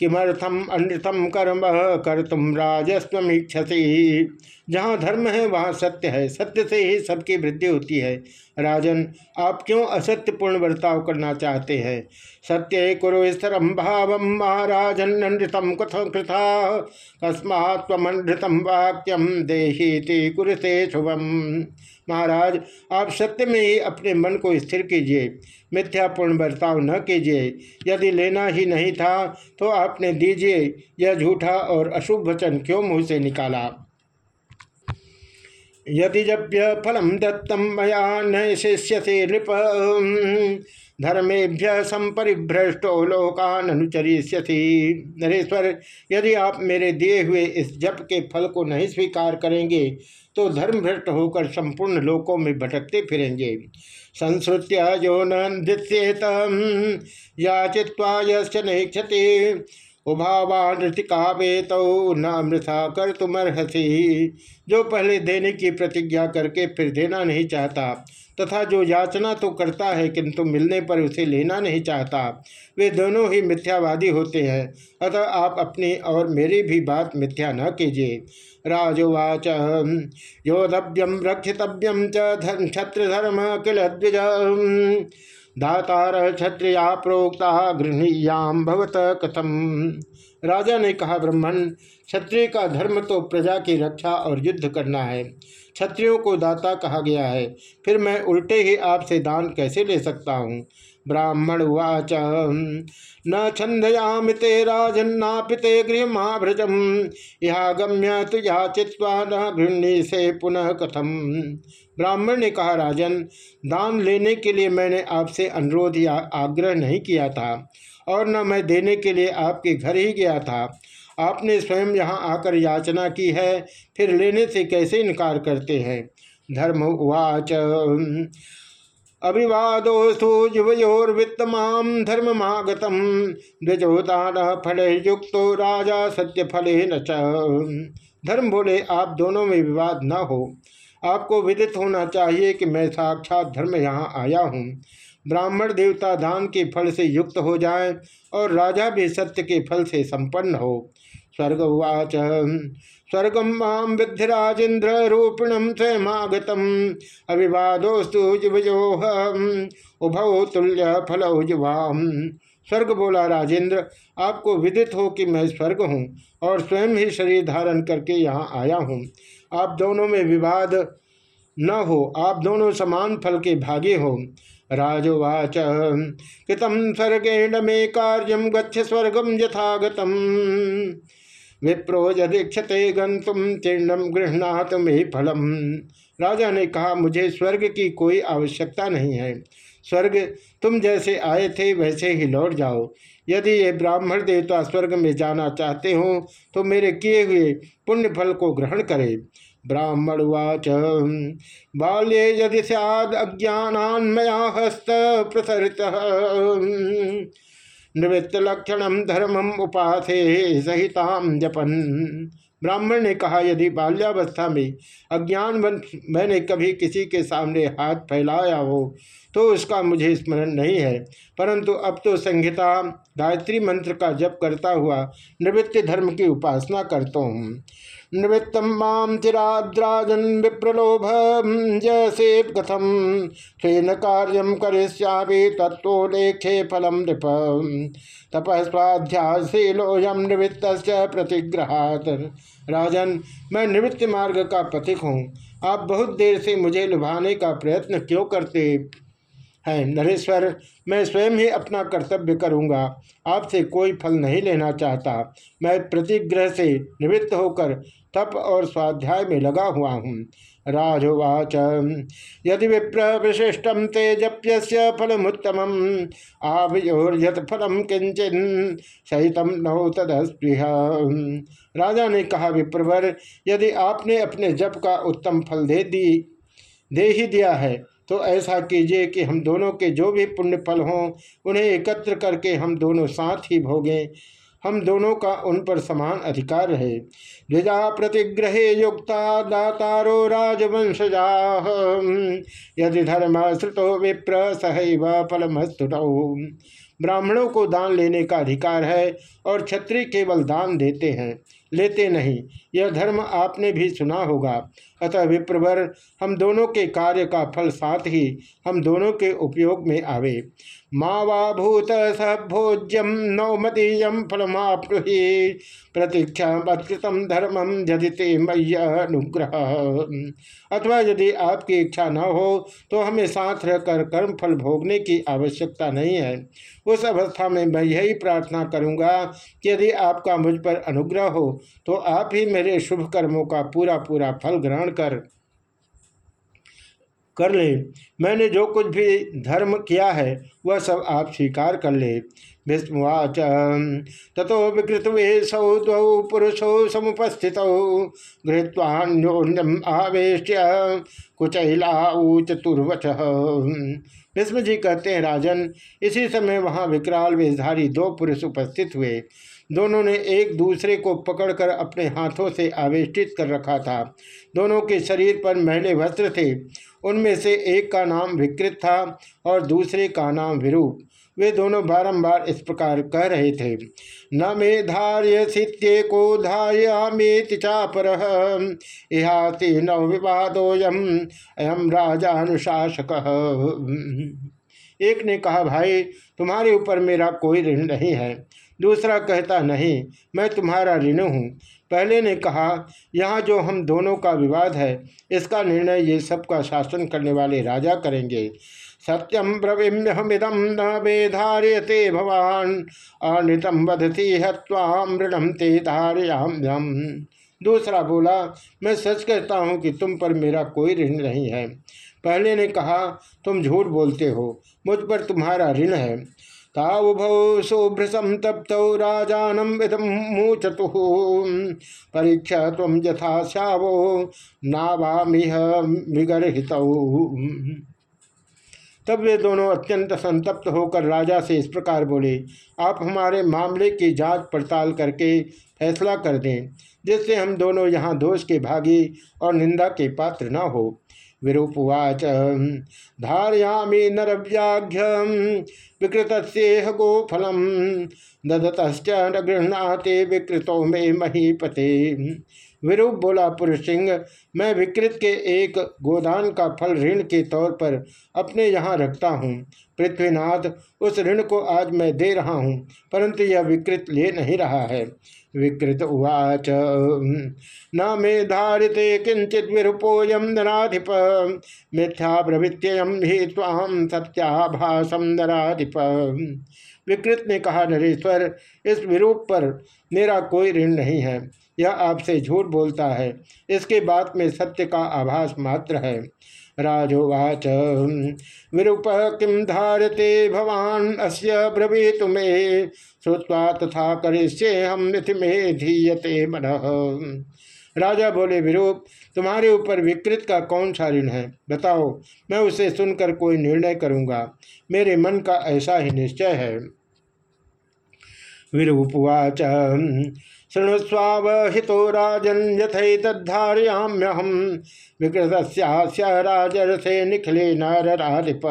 किमर्थम अनृतम कर्म कर तुम राजस्वीक्षसी जहाँ धर्म है, वहाँ सत्य है। सत्य से ही सबकी वृद्धि होती है। राजन, आप क्यों असत्यपूर्ण बर्ताव करना चाहते हैं? सत्य कुरु स्तरम भाव महाराजन अनृतम कथ कृथा? कस्मात्मनृतम वाक्यम देही कुरुते शुभम। महाराज, आप सत्य में ही अपने मन को स्थिर कीजिए, मिथ्यापूर्ण बर्ताव न कीजिए। यदि लेना ही नहीं था तो आपने दीजिए, यह झूठा और अशुभ वचन क्यों मुँह से निकाला? यदि जप्य फलम दत्तम मया शिष्यसे नृप धर्मेभ्य संपरिभ्रष्टो लोकान अनुचरिष्यति नरेश्वर, यदि आप मेरे दिए हुए इस जप के फल को नहीं स्वीकार करेंगे तो धर्म भ्रष्ट होकर संपूर्ण लोकों में भटकते फिरेंगे। संस्कृत्य जो नृत्येत याचित्वा यश्च नेक्षति। तो न मृथा कर तुमर्हसी जो पहले देने की प्रतिज्ञा करके फिर देना नहीं चाहता, तथा जो याचना तो करता है किंतु मिलने पर उसे लेना नहीं चाहता, वे दोनों ही मिथ्यावादी होते हैं। अतः आप अपनी और मेरी भी बात मिथ्या न कीजिए। राजोवाच योधव्यम रक्षितव्यम च छत्रधर्म किल द्विज दातार क्षत्रिया प्रोक्ता गृहणीयाम भवत कथम। राजा ने कहा ब्रह्मण क्षत्रिय का धर्म तो प्रजा की रक्षा और युद्ध करना है। क्षत्रियों को दाता कहा गया है। फिर मैं उल्टे ही आपसे दान कैसे ले सकता हूँ? ब्राह्मण वाच न छंदयामिते राजन्नापिते गृह महाभ्रजम यहाँ गम्य तुझा चित्वा न गृहणी से पुनः कथम। ब्राह्मण ने कहा, राजन, दान लेने के लिए मैंने आपसे अनुरोध या आग्रह नहीं किया था, और न मैं देने के लिए आपके घर ही गया था। आपने स्वयं यहाँ आकर याचना की है, फिर लेने से कैसे इनकार करते हैं? धर्म उवाच। अभिवादोस्तु युवयोर्वित्तमाम धर्ममागतम द्विजोदान फल युक्त राजा सत्य फले न धर्म बोले, आप दोनों में विवाद न हो। आपको विदित होना चाहिए कि मैं साक्षात धर्म यहाँ आया हूँ। ब्राह्मण देवता दान के फल से युक्त हो जाए और राजा भी सत्य के फल से संपन्न हो। स्वर्ग उवाच। स्वर्गम माम विद्धिराजेन्द्र रूपिणम स्वयमागतम अभिवादोस्तु जुभजोह उभौ तुल्य फल स्वर्ग बोला राजेंद्र आपको विदित हो कि मैं स्वर्ग हूँ और स्वयं ही शरीर धारण करके यहाँ आया हूँ। आप दोनों में विवाद न हो, आप दोनों समान फल के भागी हो। राजवाच कृतम स्वर्गेण में कार्यम गच्छ स्वर्गम यथागतम। विप्रो यदीक्षते गंतुम तीर्णम गृहणात मे फलम। राजा ने कहा, मुझे स्वर्ग की कोई आवश्यकता नहीं है। स्वर्ग तुम जैसे आए थे, वैसे ही लौट जाओ। यदि ये ब्राह्मण देवता स्वर्ग में जाना चाहते हो तो मेरे किए हुए पुण्य फल को ग्रहण करे। ब्राह्मण वाच, बाल्ये यदि सद अज्ञान मया हस्त प्रसरित। निवृत्त लक्षणम धर्मम उपासे सहिताम जपन। ब्राह्मण ने कहा, यदि बाल्यावस्था में अज्ञान मैंने कभी किसी के सामने हाथ फैलाया हो तो उसका मुझे स्मरण नहीं है। परंतु अब तो संहिता, गायत्री मंत्र का जप करता हुआ निवृत्ति धर्म की उपासना करता हूँ। निवृत्तम माम विप्रलोभ जैसे कथम स्वेन कार्यम करिष्यामि तत्व लेखे फलम नृप। तपस्वाध्याशीलोयम निवृत्त प्रतिग्रहात। राजन, मैं निवृत्त मार्ग का पथिक हूँ। आप बहुत देर से मुझे लुभाने का प्रयत्न क्यों करते? है। नरेश्वर, मैं स्वयं ही अपना कर्तव्य करूँगा। आपसे कोई फल नहीं लेना चाहता। मैं प्रतिग्रह से निवृत्त होकर तप और स्वाध्याय में लगा हुआ हूँ। राजोवाच, यदि विप्र विशिष्टम ते जप्य फलमुत्तम आवयोर्यत फलम किंचन सहितम नौ तदस्पृह राजा ने कहा, विप्रवर, यदि आपने अपने जप का उत्तम फल दे दी, दे ही दिया है तो ऐसा कीजिए कि हम दोनों के जो भी पुण्य फल हों, उन्हें एकत्र करके हम दोनों साथ ही भोगें। हम दोनों का उन पर समान अधिकार रहे। द्विजा प्रतिग्रहे युक्ता दातारो राजवंशजा। यदि धर्म श्रुतो विप्र सहैव फलमस्तुट ब्राह्मणों को दान लेने का अधिकार है और क्षत्रिय केवल दान देते हैं, लेते नहीं। यह धर्म आपने भी सुना होगा। अतः विप्रवर, हम दोनों के कार्य का फल साथ ही हम दोनों के उपयोग में आवे। माँ वा भूत भोज्यम नौमदीयम फलमाप्रुहि प्रतीक्षा मत्कृतम धर्मम यदि मय्य अनुग्रह अथवा यदि आपकी इच्छा न हो तो हमें साथ रहकर कर्म फल भोगने की आवश्यकता नहीं है। उस अवस्था में मैं यही प्रार्थना करूँगा कि यदि आपका मुझ पर अनुग्रह हो तो आप ही मेरे शुभ कर्मों का पूरा पूरा फल ग्रहण कर कर ले। मैंने जो कुछ भी धर्म किया है, वह सब आप स्वीकार कर ले। भीष्मवाच तथो विकृत वेशौ द्वौ पुरुषौ समुपस्थित गृहत्वान्योन्यम आवेश कुचैलाऊ चतुर्वच। भीष्म जी कहते हैं, राजन, इसी समय वहाँ विकराल वेशधारी दो पुरुष उपस्थित हुए। दोनों ने एक दूसरे को पकड़कर अपने हाथों से आवेष्टित कर रखा था। दोनों के शरीर पर मैले वस्त्र थे। उनमें से एक का नाम विकृत था और दूसरे का नाम विरूप। वे दोनों बारंबार इस प्रकार कह रहे थे, न मे धार्य सित्ये को धार्यामेति चापर इहाति न विवादोयम अयम राजानुशासक। एक ने कहा, भाई, तुम्हारे ऊपर मेरा कोई ऋण नहीं है। दूसरा कहता नहीं, मैं तुम्हारा ऋण हूँ। पहले ने कहा, यहाँ जो हम दोनों का विवाद है, इसका निर्णय ये सबका शासन करने वाले राजा करेंगे। सत्यम ब्रवीम्यहमिदम न वेधार्यते भवान अनृतम वधती हवाम ऋणम ते धारयाम्यम दूसरा बोला, मैं सच कहता हूँ कि तुम पर मेरा कोई ऋण नहीं है। पहले ने कहा, तुम झूठ बोलते हो, मुझ पर तुम्हारा ऋण है। तावुभौ शुभ्र संतप्त राजानम परीक्षा तम यथा श्यावो, नावामिह विगर्हित। तब वे दोनों अत्यंत संतप्त होकर राजा से इस प्रकार बोले, आप हमारे मामले की जाँच पड़ताल करके फैसला कर दें, जिससे हम दोनों यहाँ दोष के भागी और निंदा के पात्र न हो। विरूपवाच। धारयामी नरव्याघ्यम विकृत गोफलम। ददतश्च न गृहणाते विकृतो में महीपते। विरूप बोला पुरुष सिंह मैं विकृत के एक गोदान का फल ऋण के तौर पर अपने यहाँ रखता हूँ। पृथ्वीनाथ, उस ऋण को आज मैं दे रहा हूँ, परंतु यह विकृत ले नहीं रहा है। विकृत उवाच न मे धारिते किंचित विरूपोयम नराधिप मिथ्या प्रवृत्तियम ही ताम सत्याभासम नराधिप विकृत ने कहा, नरेश्वर, इस विरूप पर मेरा कोई ऋण नहीं है। यह आपसे झूठ बोलता है। इसके बाद में सत्य का आभास मात्र है। राजोवाच। विरूप किम धारते भवान? अस्य ब्रवी तुम्हें श्रुवा तथा करिष्ये हम में धीयते मन। राजा बोले, विरूप, तुम्हारे ऊपर विकृत का कौन सा ऋण है? बताओ, मैं उसे सुनकर कोई निर्णय करूँगा। मेरे मन का ऐसा ही निश्चय है। विरूपवाच शृणुस्वावहितो राजन विकृत राजरसे निखिले नरिप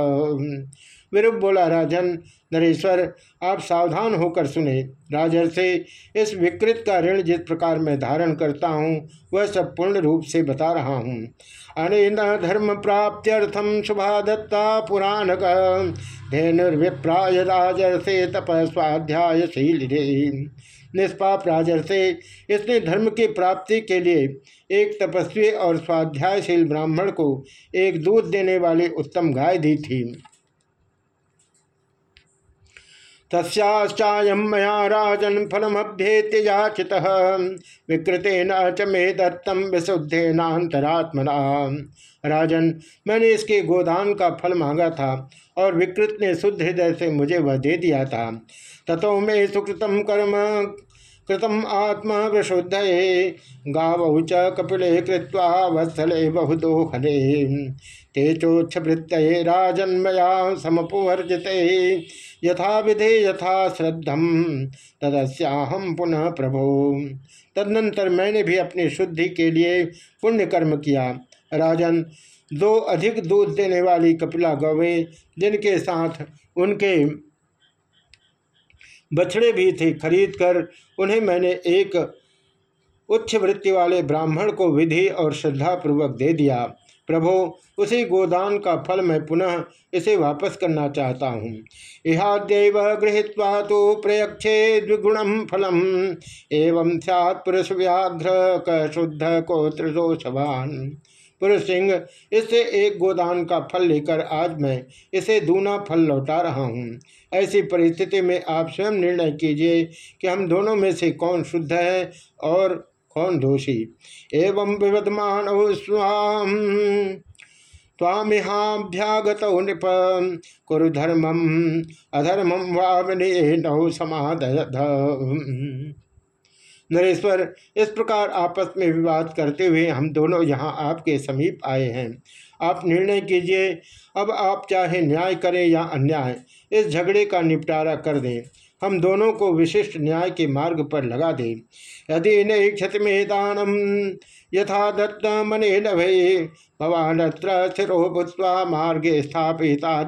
विरूप बोला राजन नरेश्वर, आप सावधान होकर सुने। राजर से, इस विकृत का ऋण जिस प्रकार मैं धारण करता हूँ, वह सब पूर्ण रूप से बता रहा हूँ। अनेन धर्म प्राप्त्यर्थम शुभा दत्ता पुराण धेनुर्विप्राय राजर से तप स्वाध्यायशील निष्पाप राजर से इसने धर्म की प्राप्ति के लिए एक तपस्वी और स्वाध्यायशील ब्राह्मण को एक दूध देने वाली उत्तम गाय दी थी। तस्याश्चायम मया राजन फलमभ्येत्य याचित, विकृतेन च मे दत्तम विशुद्धेनातरात्मना राजन, मैंने इसके गोदान का फल मांगा था और विकृत ने शुद्ध हृदय से मुझे वह दे दिया था। तथो मे सुकृतम कर्म कृतम आत्मा विशुद्ध गावौ च कपिले कृत्वा वत्सले बहुदोहने ते चोच्छवृत्त राजन्मया समपुवर्जित यथा विधे यथा श्रद्धम तदस्याहम पुनः प्रभो। तदनंतर मैंने भी अपनी शुद्धि के लिए पुण्य कर्म किया। राजन, दो अधिक दूध देने वाली कपिला गौवें, जिनके साथ उनके बछड़े भी थे खरीद कर उन्हें मैंने एक उच्च वृत्ति वाले ब्राह्मण को विधि और श्रद्धापूर्वक दे दिया। प्रभो, उसी गोदान का फल मैं पुनः इसे वापस करना चाहता हूँ। इहाद्यव गृहत्वा तो प्रयक्षे द्विगुणम फलम। एवं सैत् पुरुष व्याघ्र क शुद्ध को पुरुष सिंह इससे एक गोदान का फल लेकर आज मैं इसे दूना फल लौटा रहा हूँ। ऐसी परिस्थिति में आप स्वयं निर्णय कीजिए कि हम दोनों में से कौन शुद्ध है और कौन दोषी। एवं विवदमान स्वाम नृप, कुरु धर्मम अधर्मम वावने नौ समाधय नरेश्वर, इस प्रकार आपस में विवाद करते हुए हम दोनों यहाँ आपके समीप आए हैं। आप निर्णय कीजिए, अब आप चाहे न्याय करें या अन्याय, इस झगड़े का निपटारा कर दें। हम दोनों को विशिष्ट न्याय के मार्ग पर लगा दें। यदि नहीं, क्षति में दानम, यथा दत्त मन भवान स्थिरो भूतवा मार्गे स्थापिता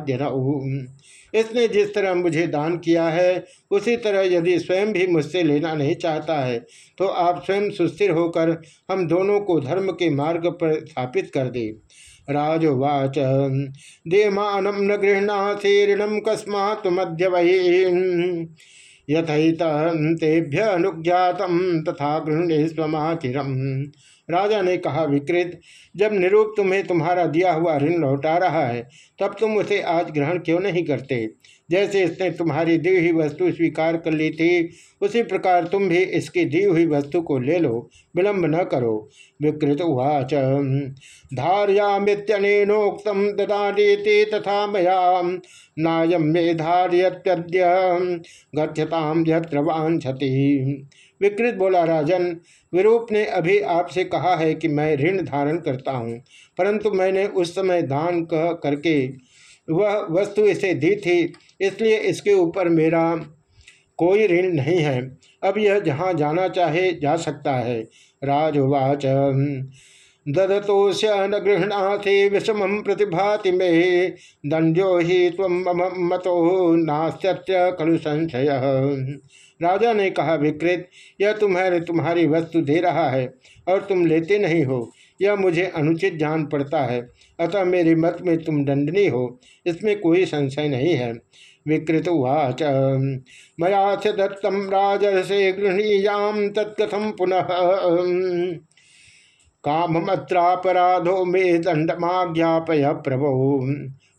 इसने जिस तरह मुझे दान किया है, उसी तरह यदि स्वयं भी मुझसे लेना नहीं चाहता है तो आप स्वयं सुस्थिर होकर हम दोनों को धर्म के मार्ग पर स्थापित कर दे। राजोवाच देमानम न गृहणासी ऋणम कस्मात् मध्य वही यथहितेभ्य अनुज्ञातम तथा गृहणे स्वमाचिरम राजा ने कहा विकृत जब निरूप तुम्हें तुम्हारा दिया हुआ ऋण लौटा रहा है, तब तुम उसे आज ग्रहण क्यों नहीं करते? जैसे इसने तुम्हारी दी हुई वस्तु स्वीकार कर ली थी, उसी प्रकार तुम भी इसकी दी हुई वस्तु को ले लो, विलंब न करो। विकृत उवाच। धारियामित्यनोक्तम ददानीति तथा मया नायम मे धार्यत्यद्य गच्छताम यत्र वांछति विकृत बोला, राजन विरूप ने अभी आपसे कहा है कि मैं ऋण धारण करता हूँ, परंतु मैंने उस समय दान कह करके वह वस्तु इसे दी थी, इसलिए इसके ऊपर मेरा कोई ऋण नहीं है। अब यह जहाँ जाना चाहे जा सकता है। राजवाच ददतोष न गृहणाथे विषम प्रतिभाति मे दंडो ही तम मतो नास्त्य खलु संशय। राजा ने कहा विकृत यह तुम्हारे, तुम्हारी वस्तु दे रहा है और तुम लेते नहीं हो। यह मुझे अनुचित जान पड़ता है, अतः मेरे मत में तुम दंडनी हो। इसमें कोई संशय नहीं है। विकृत उवाच, मया से दत्तम राजसे गृहणीयाम तत्कथम पुनः। काममत्रापराधो में दंडमाज्ञापय प्रभो।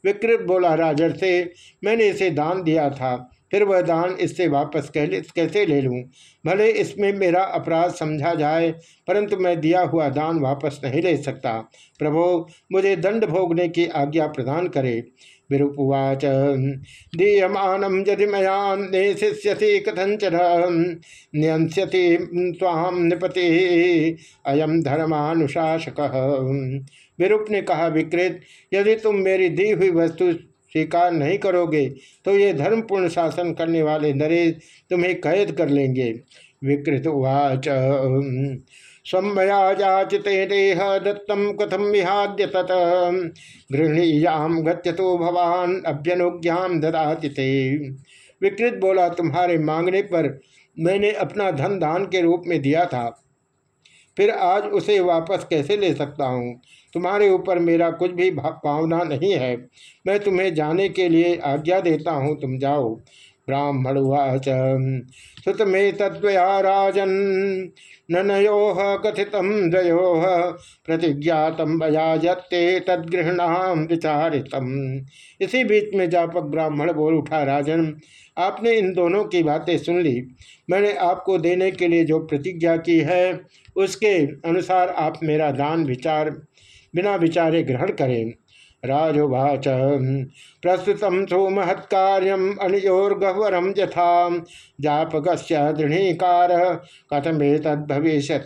विकृत बोला राजर से मैंने इसे दान दिया था। फिर वह दान इससे वापस कैसे ले लूँ? भले इसमें मेरा अपराध समझा जाए, परंतु मैं दिया हुआ दान वापस नहीं ले सकता। प्रभो, मुझे दंड भोगने की आज्ञा प्रदान करे। विरूपवाच। दीयमानम यदि मयान मयान्शिष्यति कथंचन न्यंस्यति ताम निपति। अयम धर्मानुशासक। विरूप ने कहा विकृत यदि तुम मेरी दी हुई वस्तु स्वीकार नहीं करोगे तो ये धर्मपूर्ण शासन करने वाले नरेश तुम्हें कैद कर लेंगे। विकृत उवाच स्वमया देह दत्तम कथम विहाद्य तत। गृहणीयाम गत्य तो भवान अभ्यनुज्ञाम ददाति विकृत बोला, तुम्हारे मांगने पर मैंने अपना धन दान के रूप में दिया था। फिर आज उसे वापस कैसे ले सकता हूँ? तुम्हारे ऊपर मेरा कुछ भी भावना नहीं है। मैं तुम्हें जाने के लिए आज्ञा देता हूँ, तुम जाओ। ब्राह्मणुवाच सुत में तद्वया राजन नयो कथित दयो प्रतिज्ञात बयाजत्ते तदगृहणाम विचारितम। इसी बीच में जापक ब्राह्मण बोल उठा, राजन आपने इन दोनों की बातें सुन ली। मैंने आपको देने के लिए जो प्रतिज्ञा की है, उसके अनुसार आप मेरा दान विचार, बिना विचारे ग्रहण करें। राजोवाच, प्रस्तुत सुमहत्कार्यम अनियोर्गह्वरम यथा। जापक दृढ़ीकार कथमे तद्भविष्य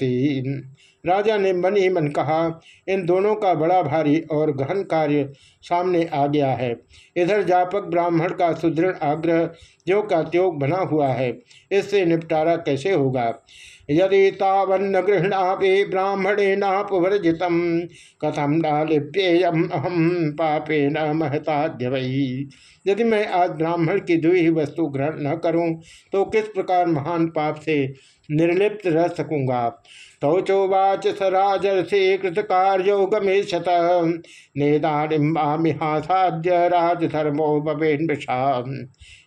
राजा ने मन ही मन कहा, इन दोनों का बड़ा भारी और गहन कार्य सामने आ गया है। इधर जापक ब्राह्मण का सुदृढ़ आग्रह जो का त्योग बना हुआ है, इससे निपटारा कैसे होगा? यदि तावन्न गृहणापि ब्राह्मणेनापवर्जित कथम न लिप्येयम अहम पापे न महताद्य वही यदि मैं आज ब्राह्मण की दुई ही वस्तु ग्रहण न करूँ तो किस प्रकार महान पाप से निर्लिप्त रह सकूँगा? तौचोवाच स राजर्षि कृत कार्यो गमेशत नेदानिम्बामिहासाद्य राजधर्मो बवेन्षा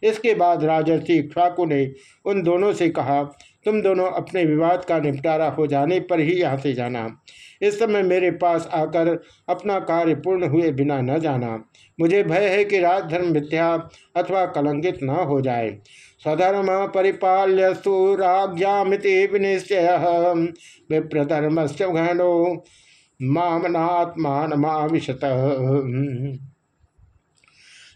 इसके बाद राजर्षि इक्ष्वाकु ने उन दोनों से कहा, तुम दोनों अपने विवाद का निपटारा हो जाने पर ही यहाँ से जाना। इस समय मेरे पास आकर अपना कार्य पूर्ण हुए बिना न जाना। मुझे भय है कि राजधर्म मिथ्या अथवा कलंकित न हो जाए। स्वधर्म परिपाल्य सुराज्ञामिति विनिश्चय। विप्रधर्म से घनो मामनात्मानमाविशत।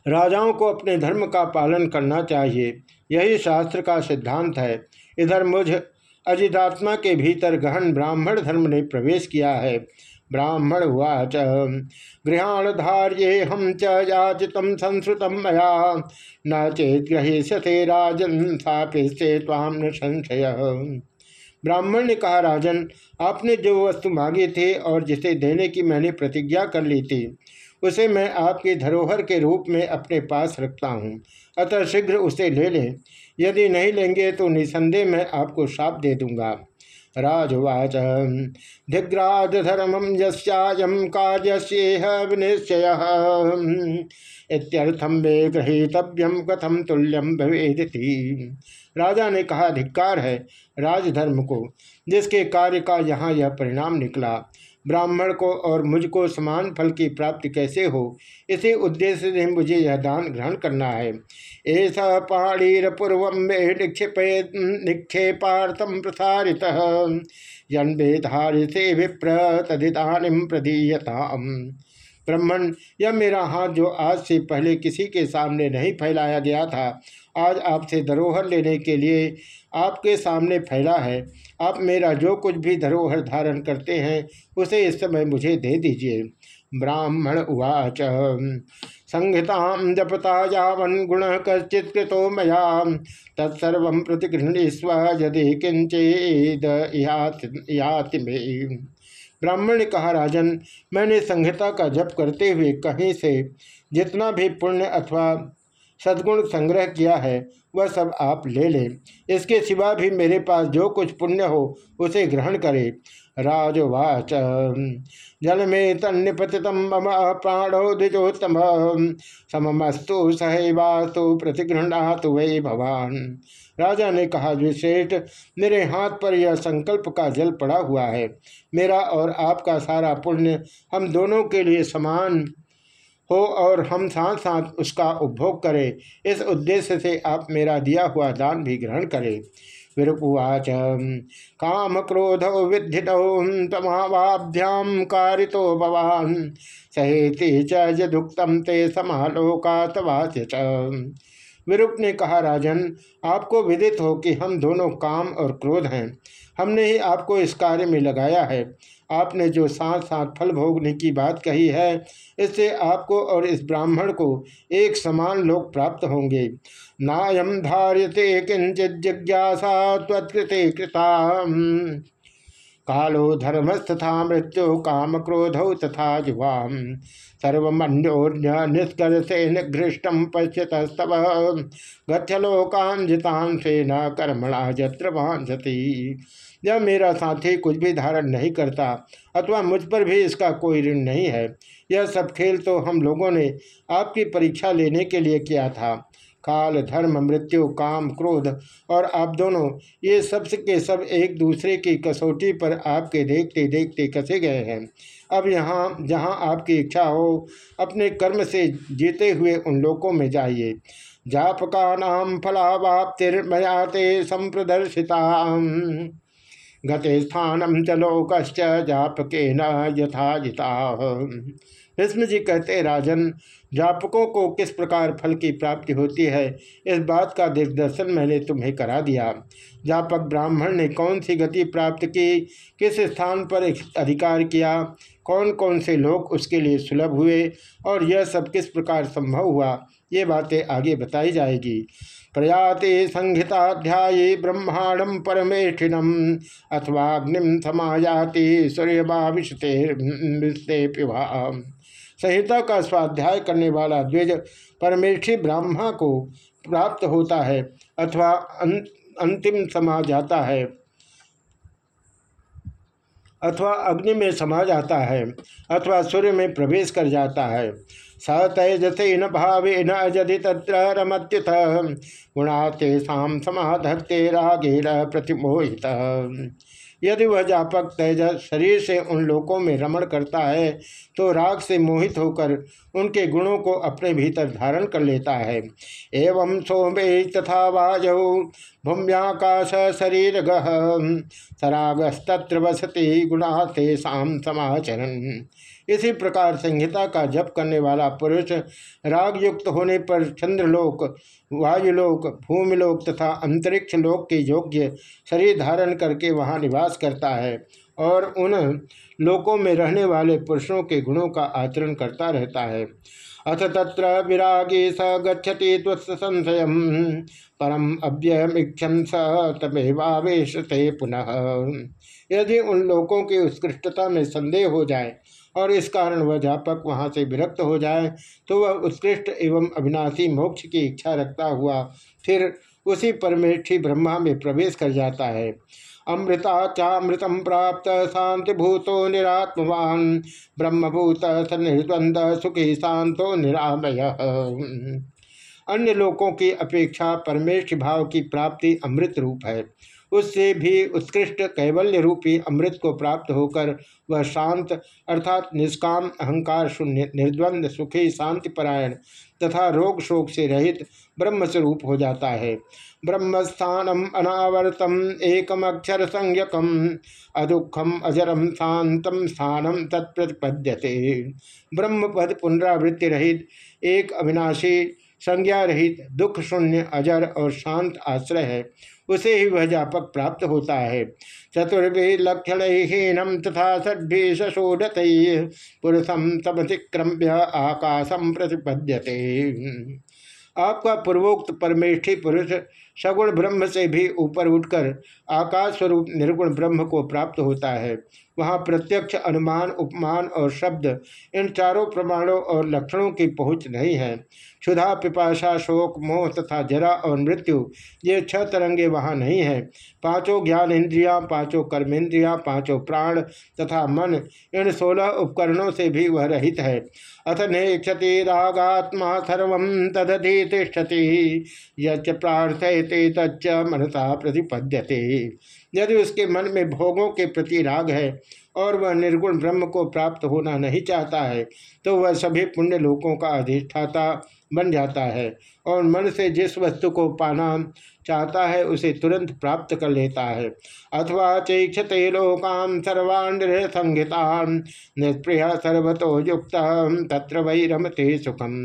राजाओं को अपने धर्म का पालन करना चाहिए, यही शास्त्र का सिद्धांत है। इधर मुझ अजितात्मा के भीतर गहन ब्राह्मण धर्म ने प्रवेश किया है। ब्राह्मण वाच गृहाण धार्ये हम च याचित संस्कृत मया। न चेत ग्रहीष्यते राजन स्थापित ताम न संशय ब्राह्मण ने कहा, राजन, आपने जो वस्तु मांगी थी और जिसे देने की मैंने प्रतिज्ञा कर ली थी, उसे मैं आपकी धरोहर के रूप में अपने पास रखता हूँ। अतः शीघ्र उसे ले लें। यदि नहीं लेंगे तो निसंदेह मैं आपको श्राप दे दूँगा। राजवाच। धिग्राज धर्म यम कार्यस्येह विनिश्चय। इत्यर्थम वे गृहीतव्यम कथम तुल्यम भवेदी राजा ने कहा, धिक्कार है, राजधर्म को, जिसके कार्य का यहाँ यह परिणाम निकला ब्राह्मण को और मुझको समान फल की प्राप्ति कैसे हो? इसी उद्देश्य से मुझे यह दान ग्रहण करना है। ऐसा पाणीर पूर्व निक्षेपे निक्षेपार्थम प्रसारित। से विप्र तदिदानिम प्रदीयता ब्राह्मण यह मेरा हाथ जो आज से पहले किसी के सामने नहीं फैलाया गया था। आज आपसे धरोहर लेने के लिए आपके सामने फैला है। आप मेरा जो कुछ भी धरोहर धारण करते हैं, उसे इस समय मुझे दे दीजिए। ब्राह्मण उवाच। संहिता जपता यावन गुण कश्चित कृतो मया। तत्सर्व प्रतिगृहणीस्व यदि किंचेद में। ब्राह्मण ने कहा, राजन, मैंने संहिता का जप करते हुए कहीं से जितना भी पुण्य अथवा सद्गुण संग्रह किया है, वह सब आप ले लें। इसके सिवा भी मेरे पास जो कुछ पुण्य हो, उसे ग्रहण करें। राजवाच, जल में तन्निपतित मम प्राणो द्विजोत्तम। सममस्तु सहवास्तु प्रतिगृहणातु वै भवान। राजा ने कहा विश्रेष्ठ मेरे हाथ पर यह संकल्प का जल पड़ा हुआ है। मेरा और आपका सारा पुण्य हम दोनों के लिए समान हो और हम साथ साथ उसका उपभोग करें। इस उद्देश्य से आप मेरा दिया हुआ दान भी ग्रहण करें। विरुपुवाच, काम क्रोध विद्धितौ तमावाभ्याम कारितो भवान। सहेति चुक्तम ते समालोका तवास्य विरूप ने कहा, राजन, आपको विदित हो कि हम दोनों काम और क्रोध हैं। हमने ही आपको इस कार्य में लगाया है। आपने जो साथ साथ फल भोगने की बात कही है, इससे आपको और इस ब्राह्मण को एक समान लोक प्राप्त होंगे। नायम धार्यते किंचित जिज्ञासा कृता कालो धर्मस्तथा मृत्यु, काम क्रोध तथा युवाम सर्वमन्योन्य निष्कर्षे निघृष्टम पश्यत स्तव न कर्मणा जत्र वांछती जब मेरा साथी कुछ भी धारण नहीं करता अथवा मुझ पर भी इसका कोई ऋण नहीं है। यह सब खेल तो हम लोगों ने आपकी परीक्षा लेने के लिए किया था। काल, धर्म, मृत्यु, काम, क्रोध और आप दोनों, ये सब के सब एक दूसरे की कसौटी पर आपके देखते देखते कसे गए हैं। अब यहाँ, जहाँ आपकी इच्छा हो, अपने कर्म से जीते हुए उन लोगों में जाइए। जापका नाम फलावाप्तिर्मयाते संप्रदर्शिता गते स्थानम च लोकश्च जापके न यथाजिता। भीष्म जी कहते, राजन, जापकों को किस प्रकार फल की प्राप्ति होती है, इस बात का दिग्दर्शन मैंने तुम्हें करा दिया। जापक ब्राह्मण ने कौन सी गति प्राप्त की, किस स्थान पर अधिकार किया कौन कौन से लोग उसके लिए सुलभ हुए, और यह सब किस प्रकार संभव हुआ? ये बातें आगे बताई जाएगी। प्रयाते संहिताध्याय ब्रह्मांडम परमेष्ठिनम अथवा अग्निम समायाति सूर्यभाविषते पिवा संहिता का स्वाध्याय करने वाला द्विज परमेष्ठी ब्राह्मण को प्राप्त होता है अथवा अं, अंतिम समा जाता है। अथवा अग्नि में समा जाता है अथवा सूर्य में प्रवेश कर जाता है। स तेजसे न भावे न यदि तत्र रमत्युथ। गुणा तेषा समाधत्ते रागेण प्रतिमोहित। यदि वह जापक तेज शरीर से उन लोकों में रमण करता है तो राग से मोहित होकर उनके गुणों को अपने भीतर धारण कर लेता है। एवं सोमे तथा वाजौ भूम्याकाश शरीर गह सरागस्तत्र वसति गुणा तेषा समाचरण इसी प्रकार संहिता का जप करने वाला पुरुष राग युक्त होने पर चंद्रलोक, वायुलोक, भूमिलोक तथा अंतरिक्ष लोक के योग्य शरीर धारण करके वहाँ निवास करता है और उन लोकों में रहने वाले पुरुषों के गुणों का आचरण करता रहता है। अथ तत्र विरागी स गच्छति संशय परम अव्ययमीक्षम स तमेवावेश पुनः। यदि उन लोगों की उत्कृष्टता में संदेह हो जाए और इस कारण वह जापक वहाँ से विरक्त हो जाए तो वह उत्कृष्ट एवं अविनाशी मोक्ष की इच्छा रखता हुआ फिर उसी परमेष्ठी ब्रह्मा में प्रवेश कर जाता है। अमृता चामृतम प्राप्त शांति भूतो निरात्मवान, ब्रह्मभूत निर्द्वंद सुखी शांतो निरामय। अन्य लोकों की अपेक्षा परमेश भाव की प्राप्ति अमृत रूप है। उससे भी उत्कृष्ट कैवल्य रूपी अमृत को प्राप्त होकर वह शांत अर्थात निष्काम अहंकार शून्य, निर्द्वंद, सुखी, शांतिपरायण तथा रोग शोक से रहित ब्रह्मस्वरूप हो जाता है। ब्रह्मस्थानम अनावर्तम एकम अक्षर संयकम अदुखम अजरम शांतम स्थानम तत्प्रतिपद्यते। ब्रह्म पद पुनरावृत्ति रहित, एक अविनाशी संज्ञा रहित, दुख शून्य, अजर और शांत आश्रय है। उसे ही वह जापक प्राप्त होता है। चतुर्भि लक्षण हीनम तथा षड्भि सशोडत पुरुषम तमतिक्रम्य आकाशम प्रतिपद्यते। आपका पूर्वोक्त परमेष्ठी पुरुष सगुण ब्रह्म से भी ऊपर उठकर आकाश स्वरूप निर्गुण ब्रह्म को प्राप्त होता है। वहाँ प्रत्यक्ष अनुमान, उपमान और शब्द इन चारों प्रमाणों और लक्षणों की पहुँच नहीं है। क्षुधा, पिपाशा, शोक, मोह तथा जरा और मृत्यु, ये छह तरंगे वहाँ नहीं हैं। पाँचों ज्ञान इंद्रियाँ, पाँचों कर्मेंद्रियाँ पाँचों प्राण तथा मन, इन सोलह उपकरणों से भी वह रहित है। अथ नेक्षति रागात्मा सर्व तदधि तिष्ठति यच प्रार्थयते तच्च मनसा प्रतिपद्यते। यदि उसके मन में भोगों के प्रति राग है और वह निर्गुण ब्रह्म को प्राप्त होना नहीं चाहता है तो वह सभी पुण्य लोकों का अधिष्ठाता बन जाता है और मन से जिस वस्तु को पाना चाहता है, उसे तुरंत प्राप्त कर लेता है। अथवा चैक्षते लोकान सर्वान संहितान, निष्प्रिय सर्वतो युक्त, तत्र वही रमते सुखम।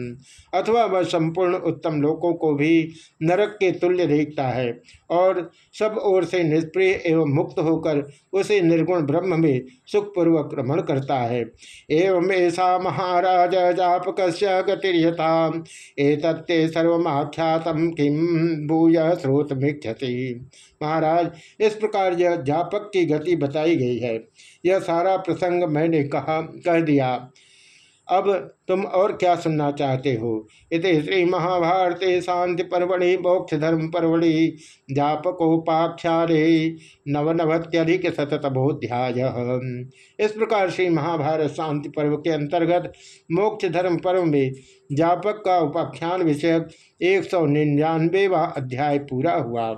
अथवा वह संपूर्ण उत्तम लोकों को भी नरक के तुल्य देखता है और सब ओर से निष्प्रिय एवं मुक्त होकर उसे निर्गुण ब्रह्म में सुखपूर्वक रमण करता है। एवं ऐसा महाराज जापक गतिर्यता एतत्ते सर्वमाख्यात किम भूय स्रोत मिक्षति। महाराज, इस प्रकार यह जापक की गति बताई गई है। यह सारा प्रसंग मैंने कहा, कह दिया। अब तुम और क्या सुनना चाहते हो? इत श्री महाभारते शांति पर्वणि मोक्ष धर्म पर्वणि जापकोपाख्यारे नवनवत्यधिक सतत बोध्याय इस प्रकार श्री महाभारत शांति पर्व के अंतर्गत मोक्ष धर्म पर्व में जापक का उपाख्यान विषयक एक सौ निन्यानवेवा अध्याय पूरा हुआ।